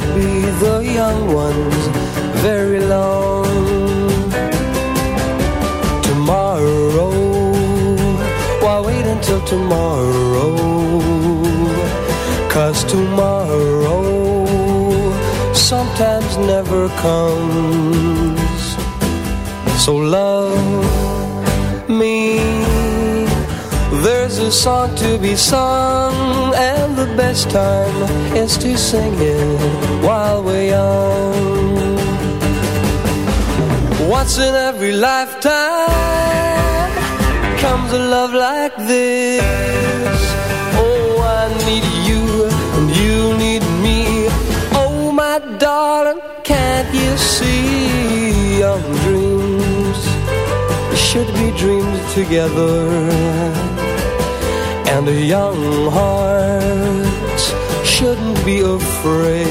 we be the young ones very long. Tomorrow, why wait until tomorrow? Cause tomorrow sometimes never comes. So love a song to be sung, and the best time is to sing it while we're young. Once in every lifetime comes a love like this. Oh, I need you, and you need me. Oh, my darling, can't you see? Young dreams should be dreamed together. And a young heart shouldn't be afraid.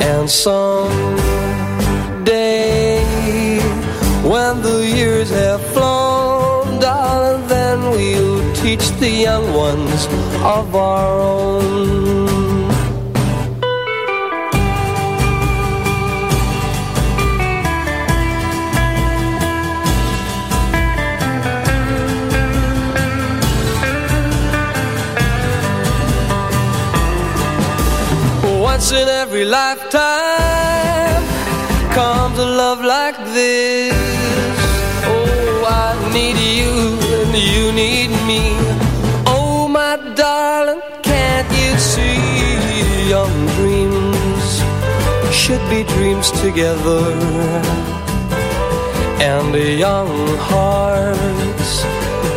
And someday, when the years have flown, darling, then we'll teach the young ones of our own. Every lifetime comes a love like this. Oh, I need you and you need me. Oh, my darling, can't you see? Young dreams should be dreams together. And young hearts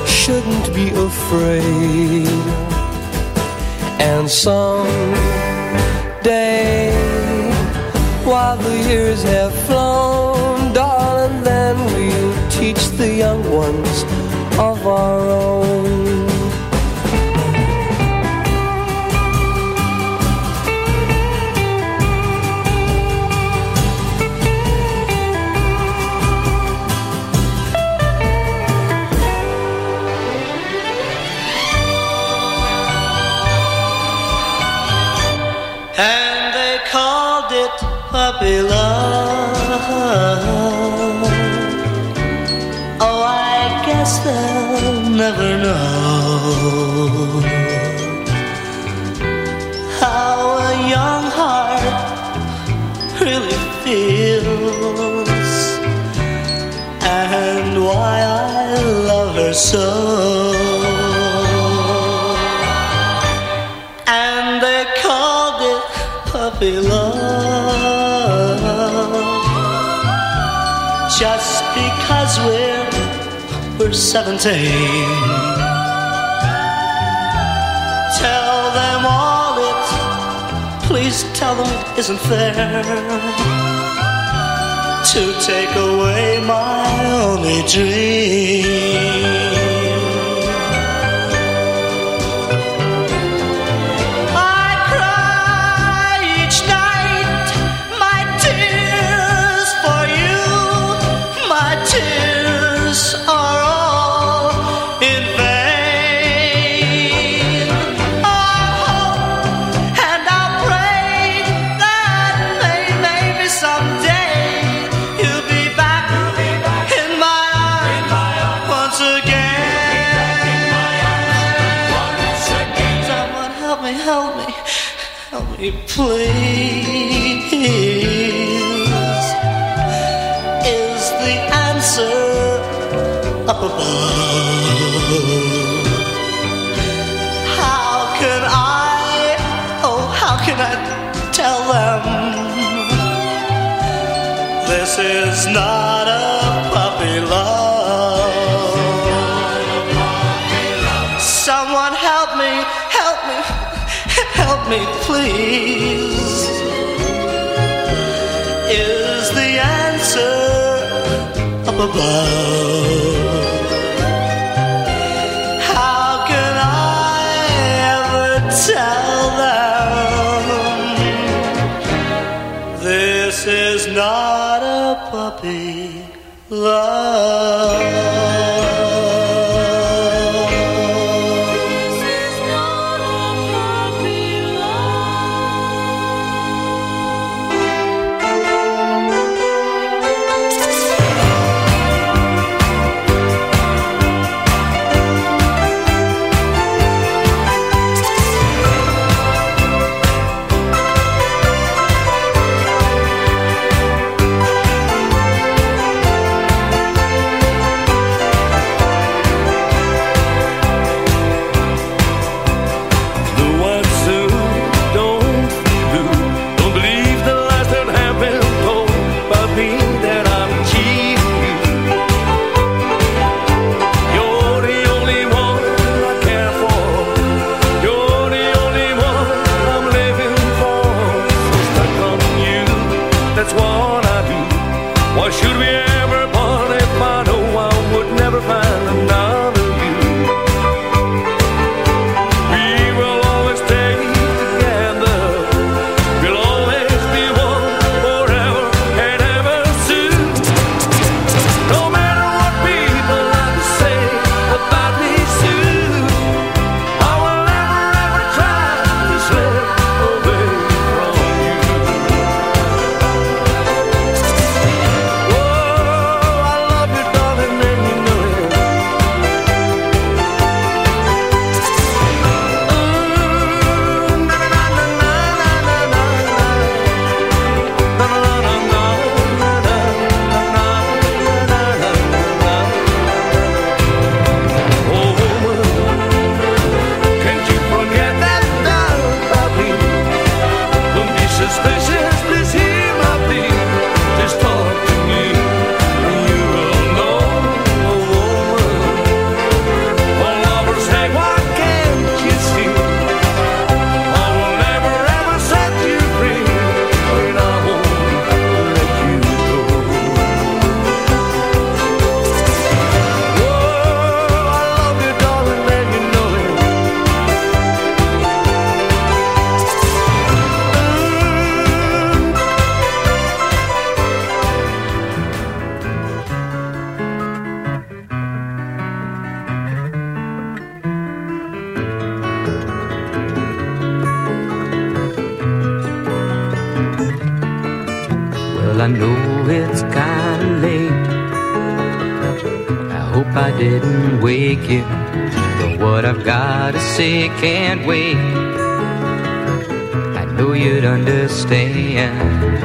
shouldn't be afraid. And some day while the years have flown, darling, then we'll teach the young ones of our own. So. And they called it puppy love. Just because we're we're 17 tell them all it please tell them it isn't fair to take away my only dream me, please. Is the answer up above? How can I, oh, how can I tell them this is not Is the answer up above? can't wait. I know you'd understand.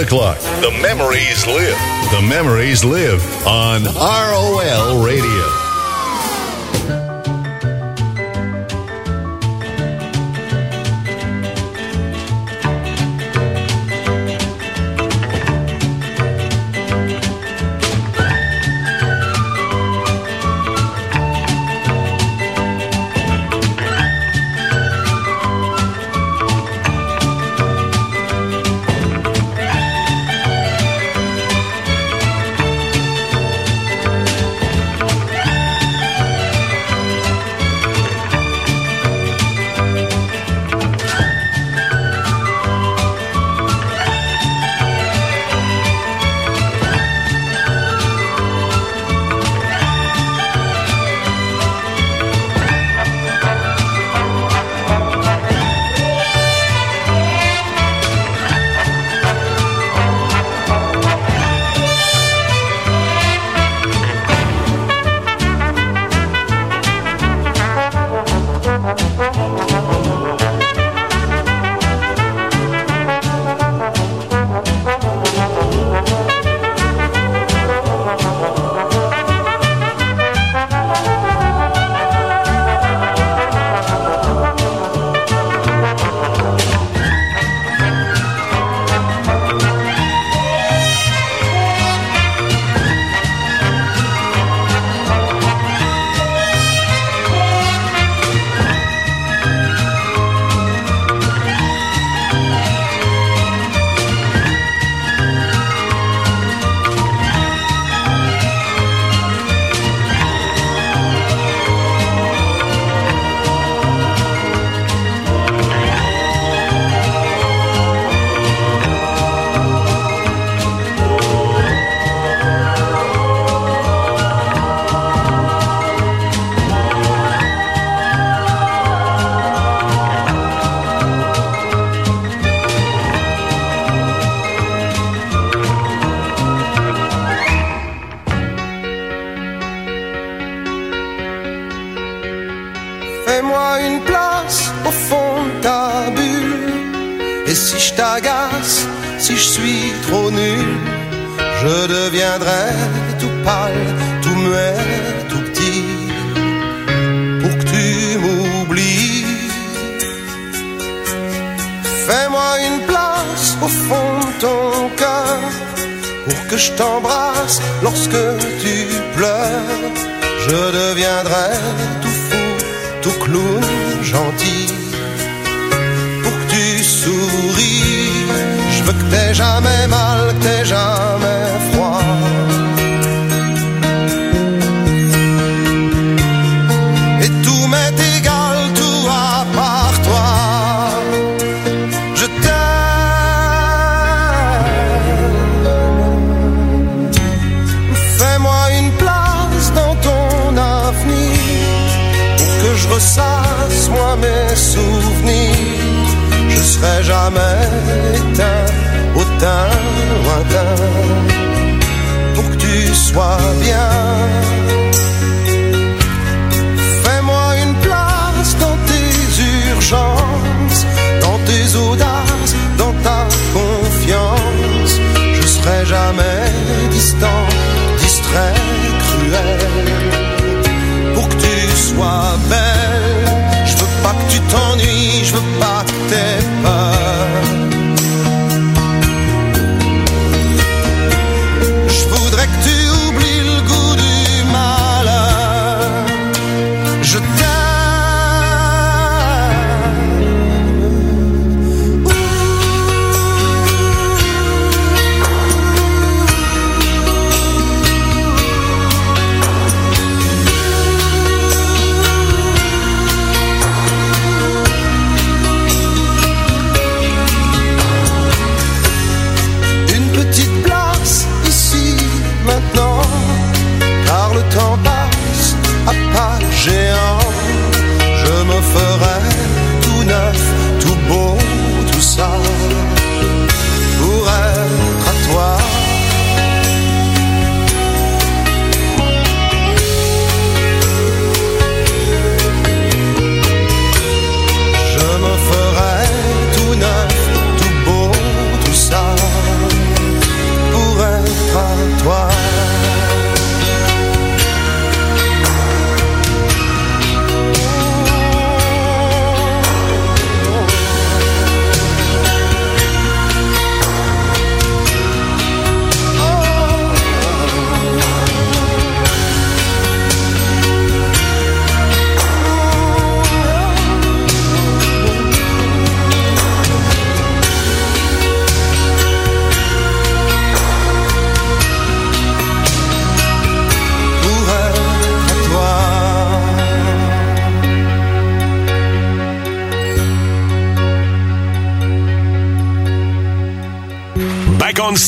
the clock. The memories live. The memories live on ROL Radio. Que je t'embrasse lorsque tu pleures. Je deviendrai tout fou, tout clown gentil. Pour que tu souris, je veux que t'aies jamais mal, que t'aies jamais jamais éteint au teint pour que tu sois bien. Fais-moi une place dans tes urgences, dans tes audaces, dans ta confiance. Je serai jamais distant, distrait, cruel. Pour que tu sois belle, je veux pas que tu t'ennuies, je veux pas que t'aies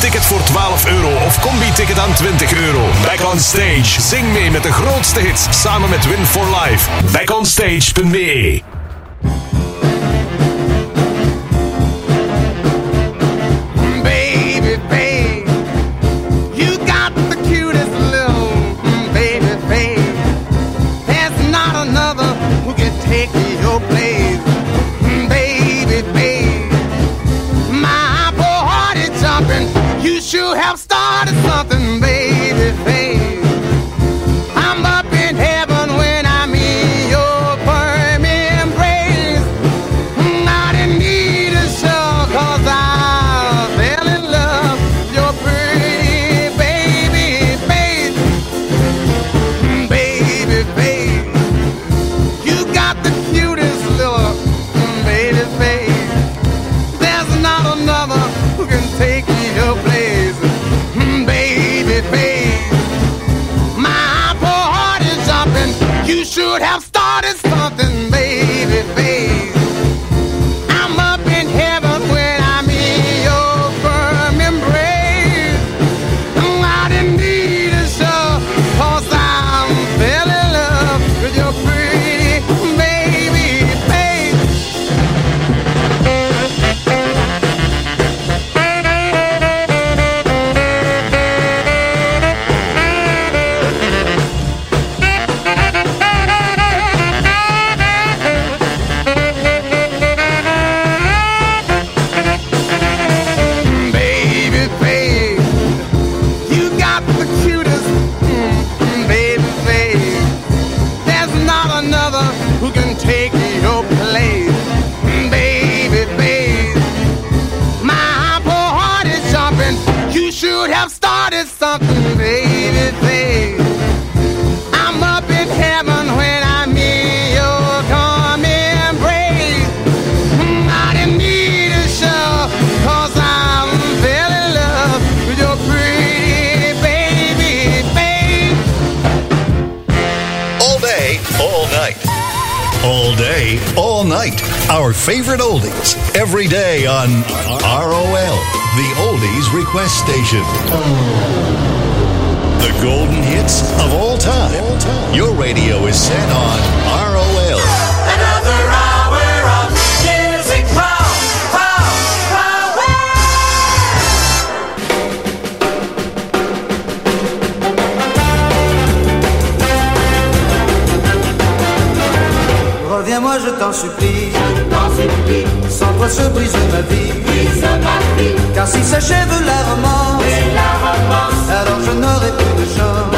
Ticket voor 12 euro of combi-ticket aan 20 euro. Back on Stage. Zing mee met de grootste hits samen met Win for Life. Backonstage.be something, baby, baby. Night. Our favorite oldies. Every day on ROL, the Oldies Request Station. The golden hits of all time. Your radio is set on ROL. Another hour of music power, power, Reviens-moi, je t'en supplie. Toi se brise ma vie. Car si s'achève la romance, alors je n'aurai plus de chance.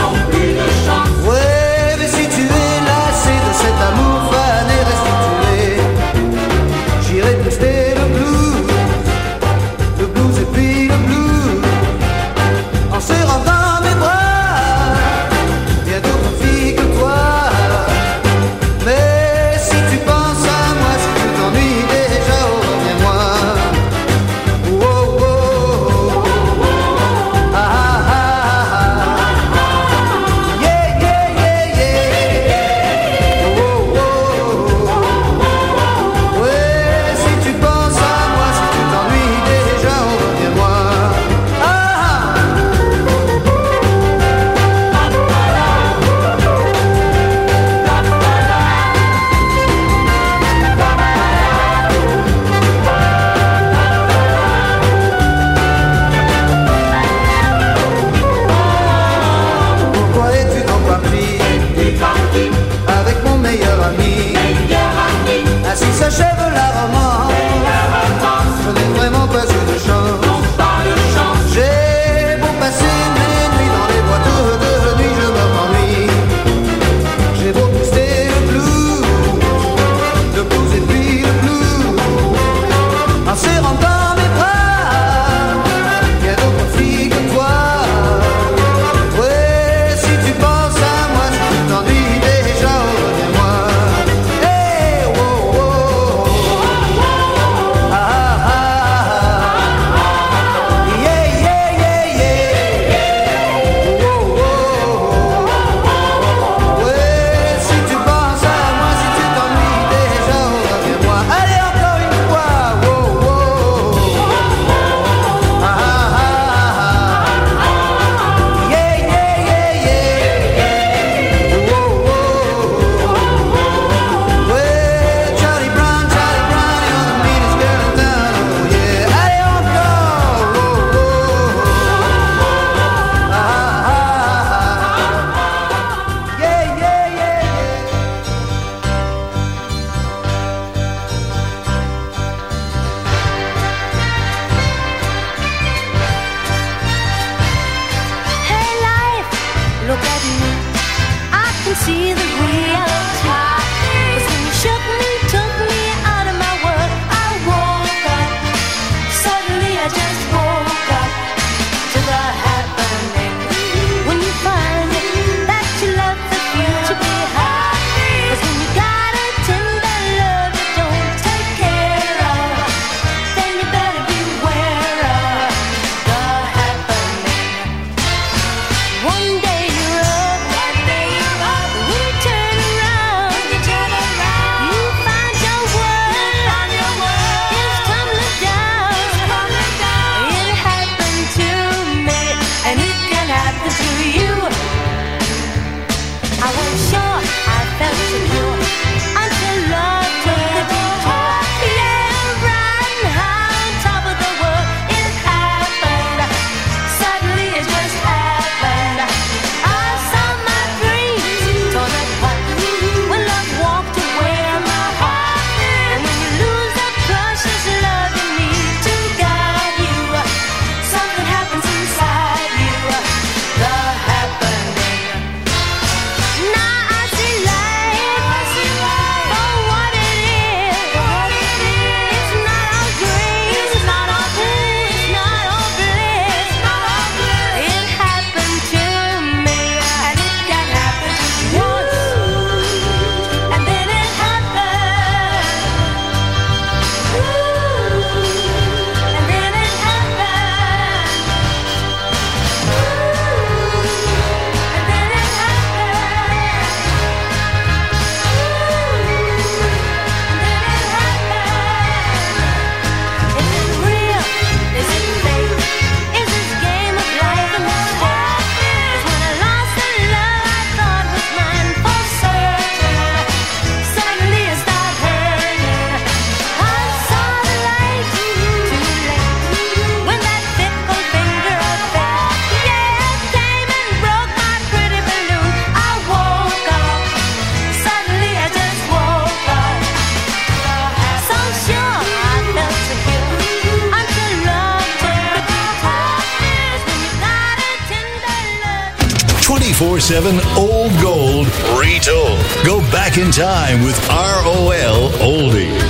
97 Old Gold Retold. Go back in time with ROL Oldie.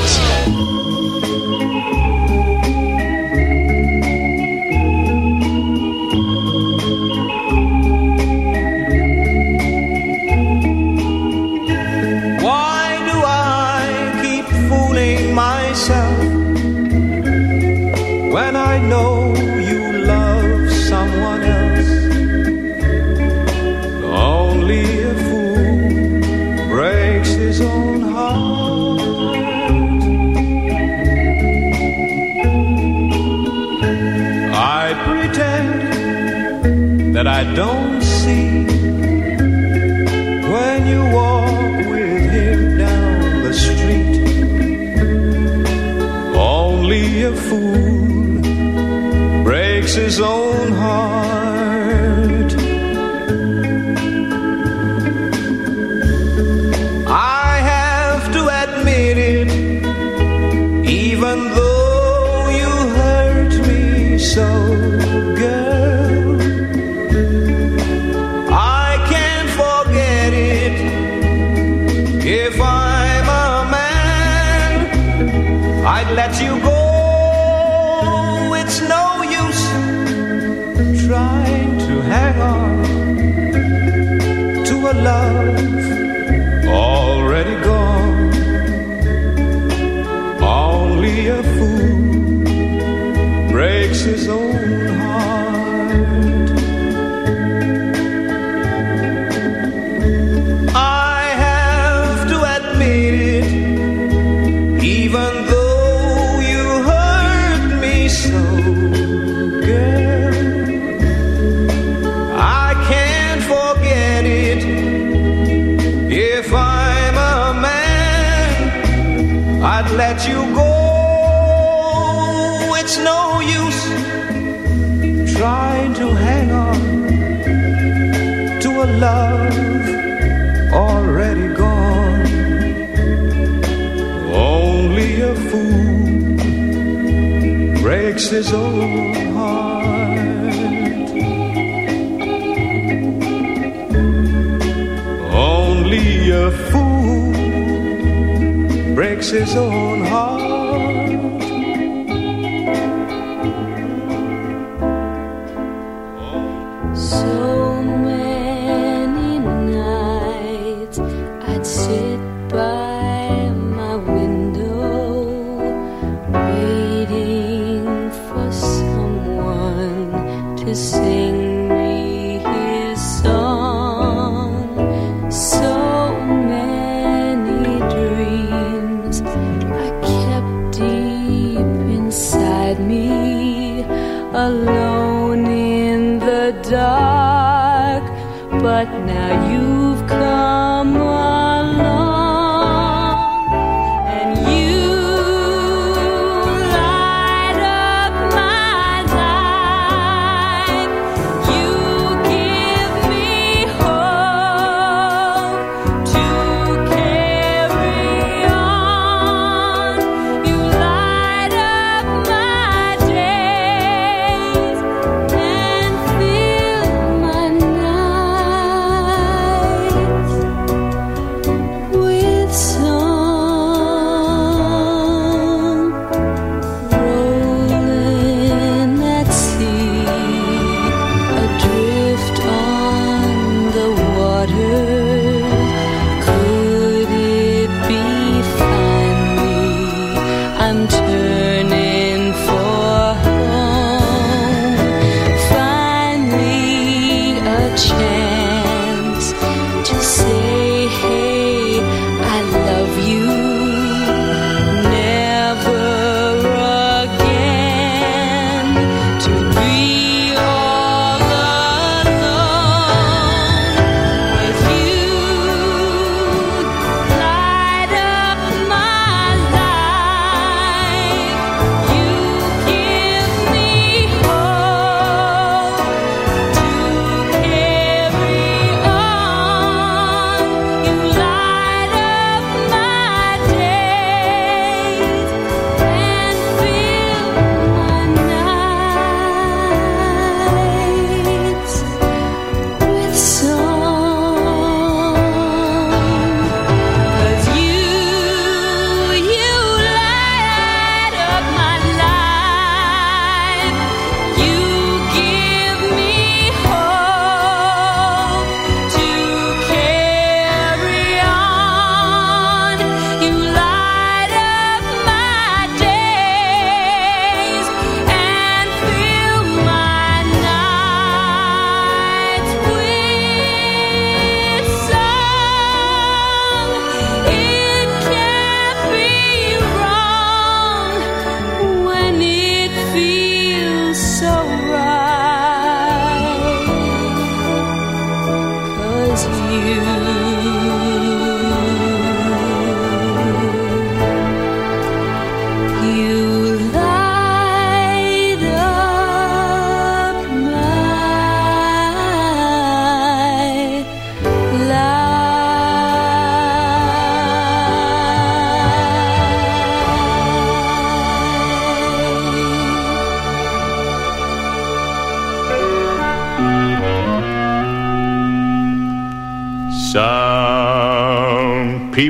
love. breaks his own heart. Only a fool breaks his own heart.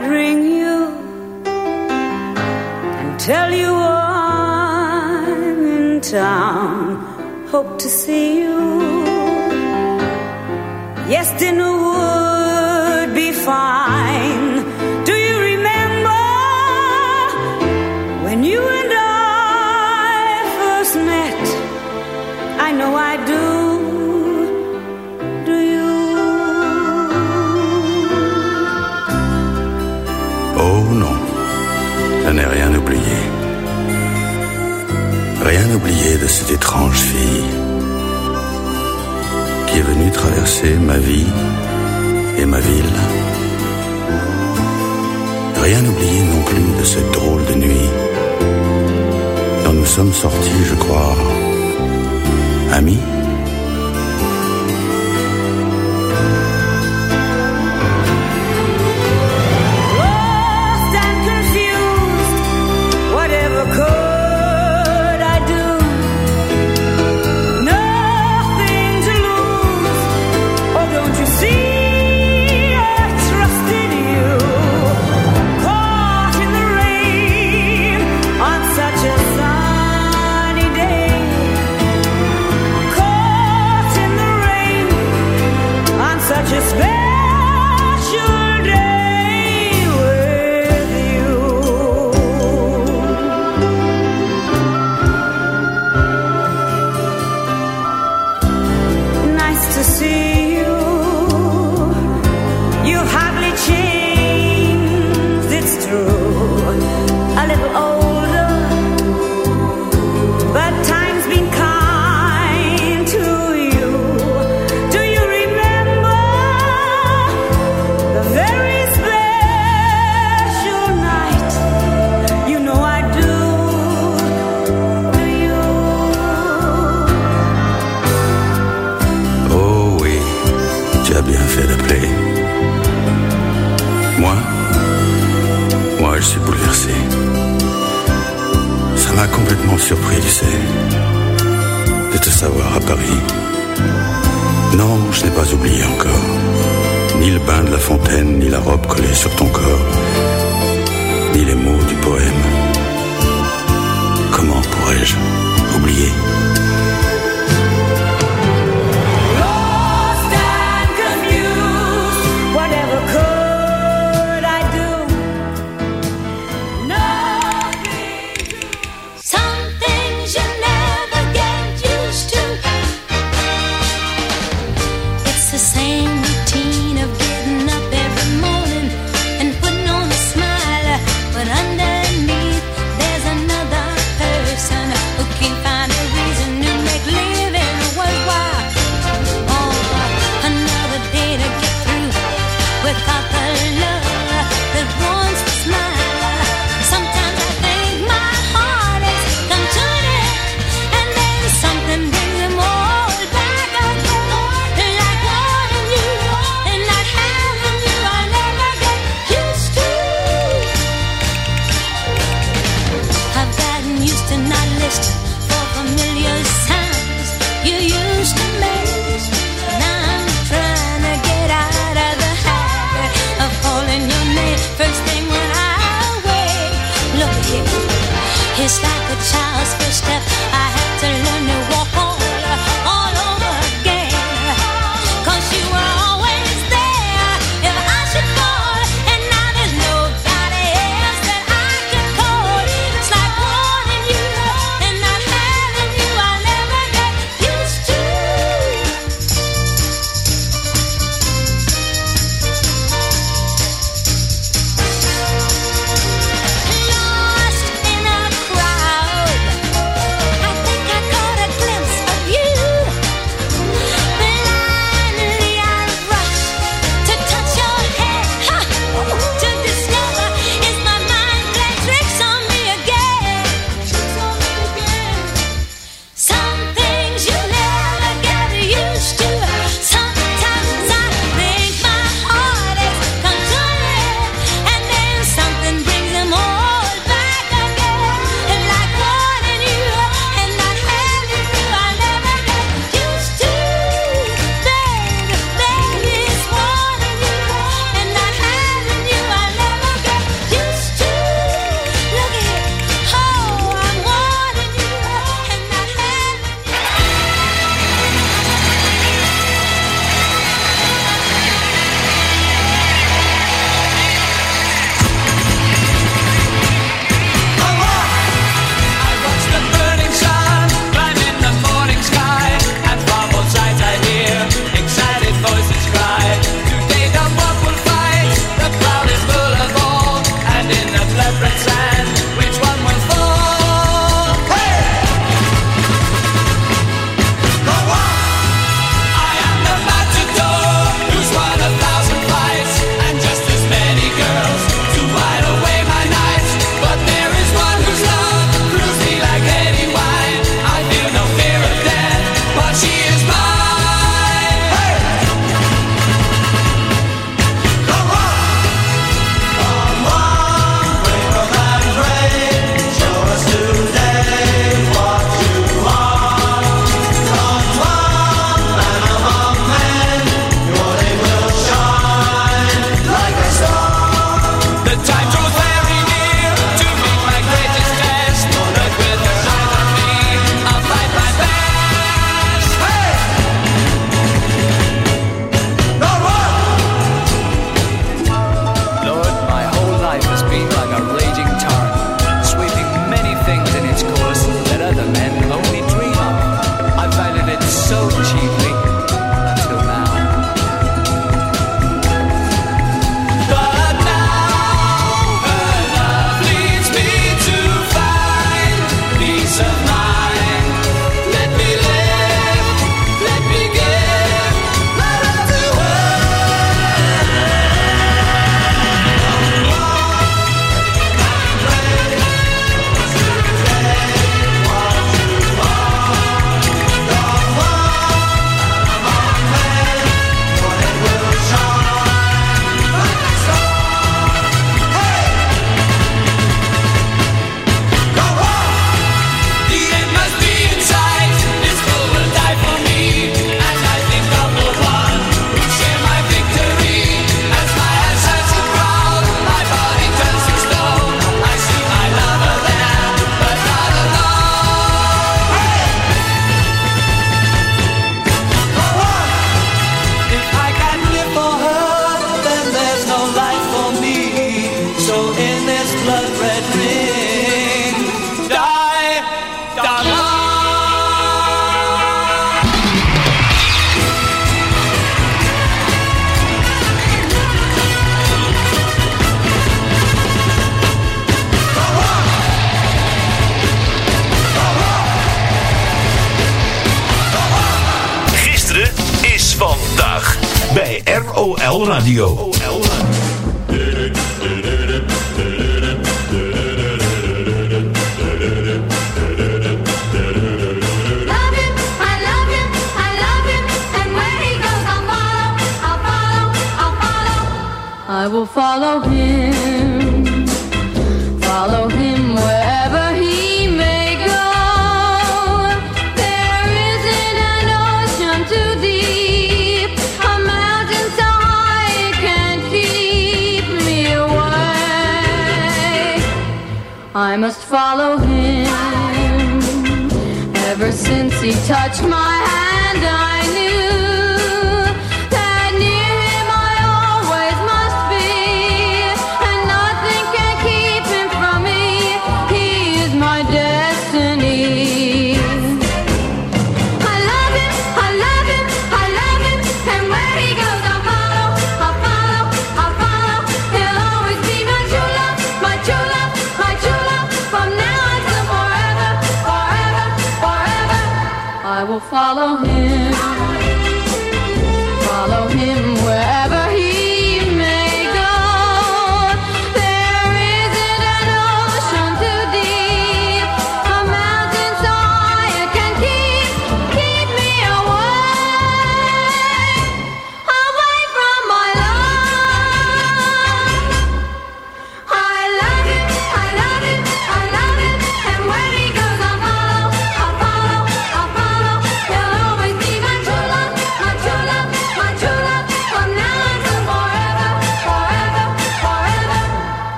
I'd ring you and tell you I'm in town. Hope to see you. Yes, dinner would cette étrange fille qui est venue traverser ma vie et ma ville. Rien oublié non plus de cette drôle de nuit dont nous sommes sortis, je crois, amis.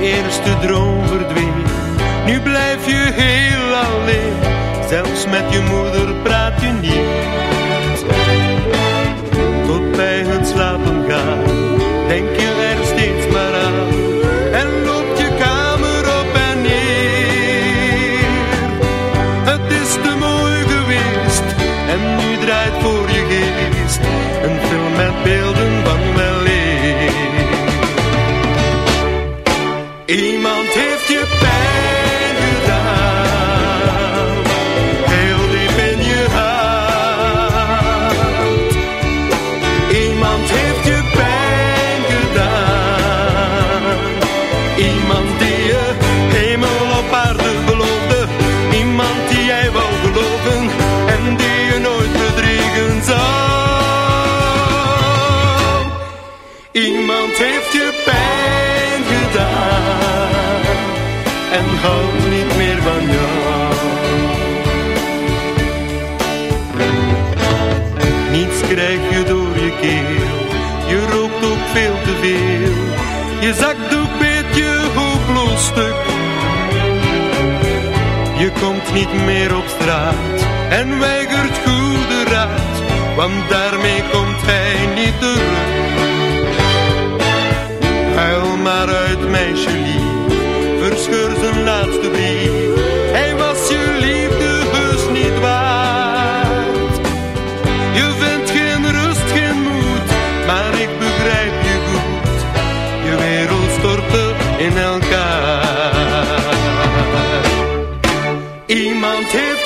eerste droom verdween. Nu blijf je heel alleen, zelfs met je moeder veel. Je zakdoek beet je hoofdloos stuk. Je komt niet meer op straat en weigert goede raad, want daarmee komt hij niet terug. Huil maar uit, meisje lief, verscheur zijn laatste brief want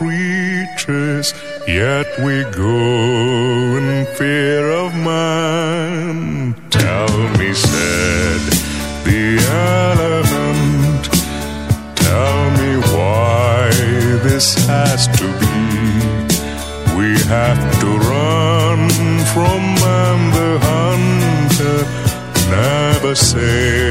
creatures, yet we go in fear of man. Tell me, said the elephant, tell me why this has to be. We have to run from man the hunter, never safe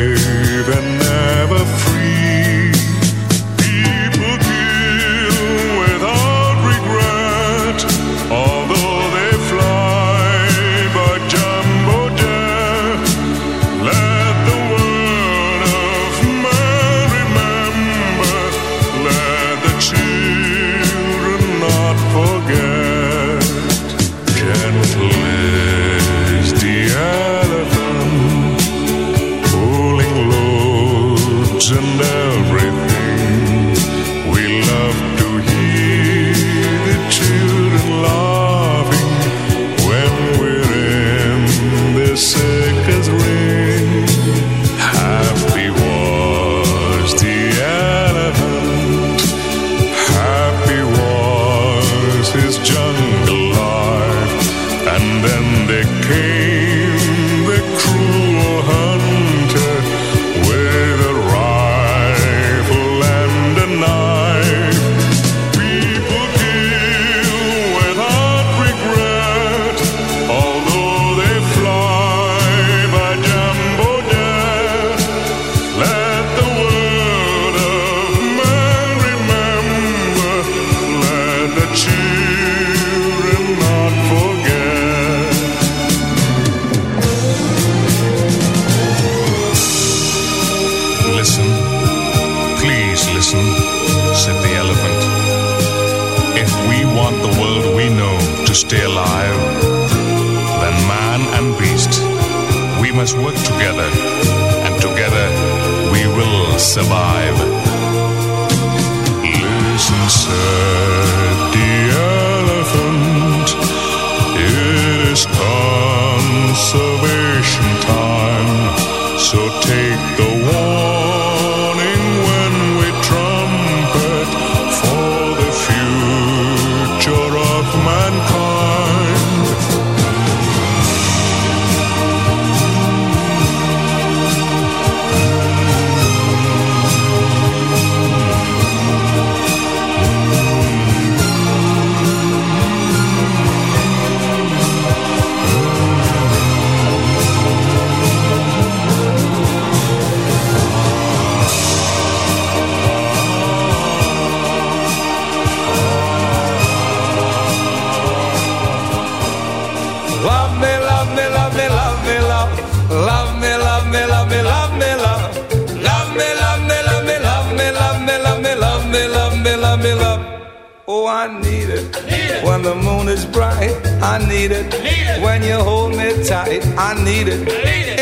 I need it. When you hold me tight, I need it.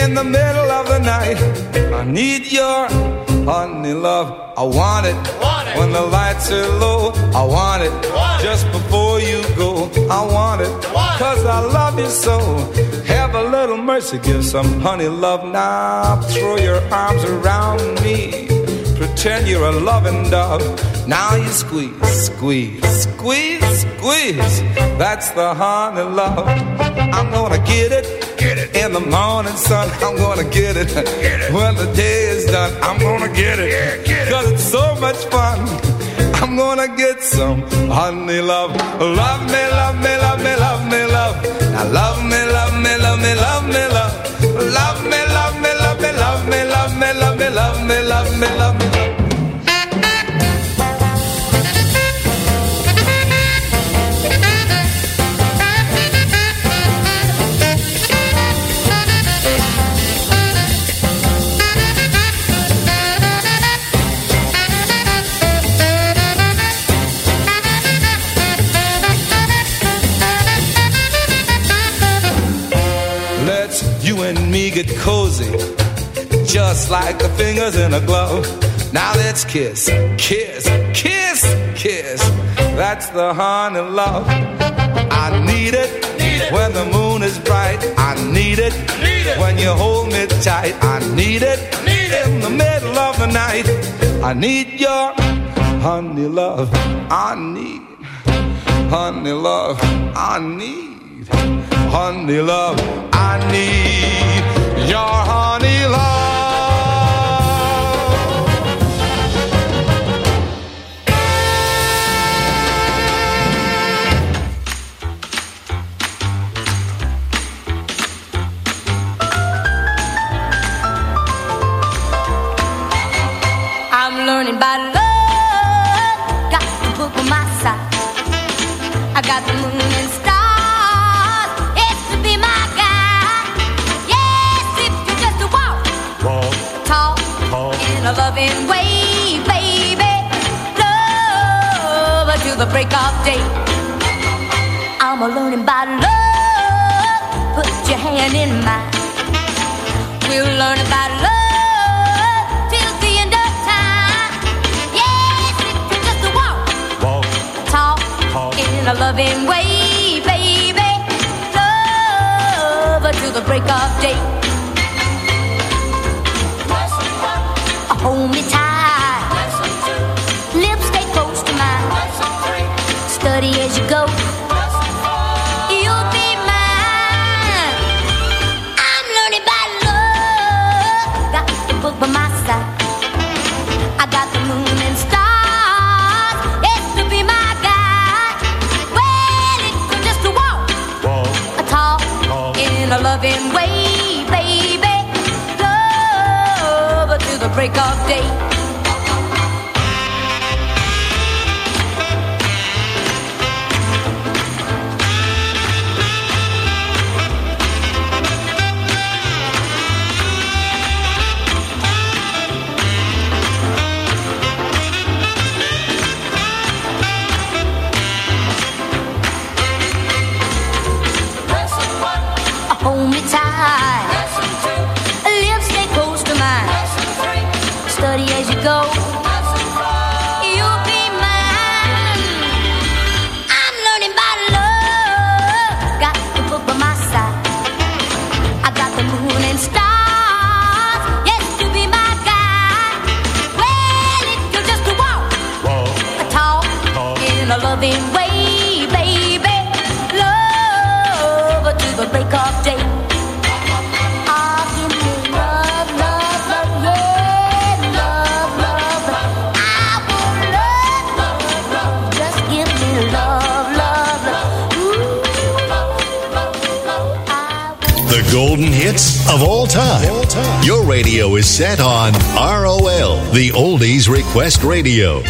In the middle of the night, I need your honey love. I want it. When the lights are low, I want it. Just before you go, I want it. Cause I love you so. Have a little mercy, give some honey love now. Throw your arms around me. Pretend you're a loving dove. Now you squeeze, squeeze, squeeze, squeeze. That's the honey love. I'm gonna get it. Get it in the morning sun. I'm gonna get it. Get it. When the day is done, I'm gonna get it. Cause it's so much fun. I'm gonna get some honey love. Love me, love me, love me, love me, love. Now love me, love me, love me, love me, love. Love me, love me, love me, love me, love me, love me, love me, love me, love me. Rosy, just like the fingers in a glove. Now let's kiss, kiss, kiss, kiss. That's the honey love. I need it, need it. when the moon is bright. I need it, need it. when you hold me tight. I need it, need it. in the middle of the night. I need your honey love. I need honey love. I need honey love. I need your honey love. I'm learning by love. Got the book on my side. I got the moon loving way, baby. Love to the break of day. I'm a learning by love. Put your hand in mine. We'll learn about love. Till the end of time. Yes, it takes us to walk, walk, talk, talk in a loving way, baby. Love to the break of day. Hold me tight. Lips stay close to mine. Study as you go. Request Radio.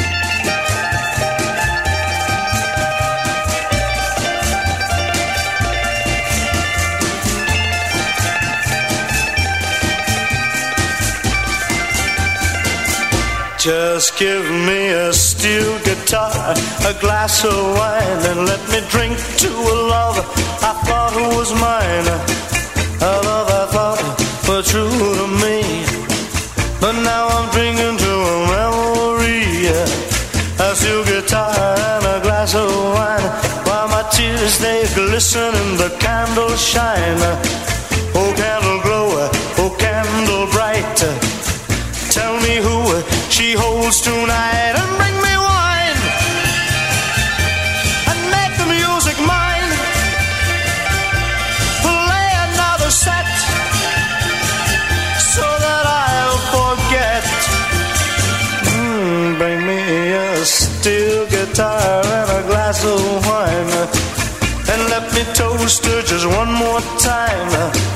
Just give me a steel guitar, a glass of wine, and let me drink to a love I thought was mine. A love I thought were true to me. But now I'm drinking to a memory. A steel guitar and a glass of wine. While my tears they glisten and the candles shine. Oh, candle glow, oh, candle bright. Tell me who she holds tonight and bring just one more time.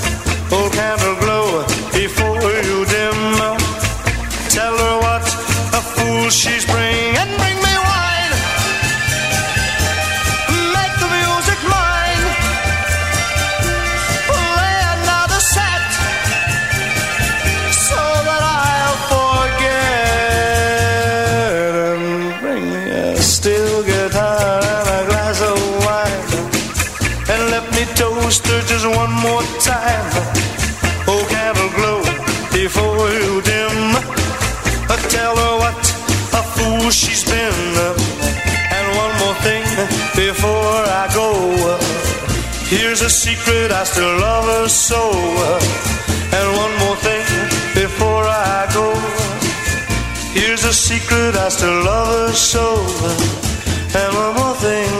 secret, I still love her so. And one more thing before I go. Here's a secret, I still love her so. And one more thing.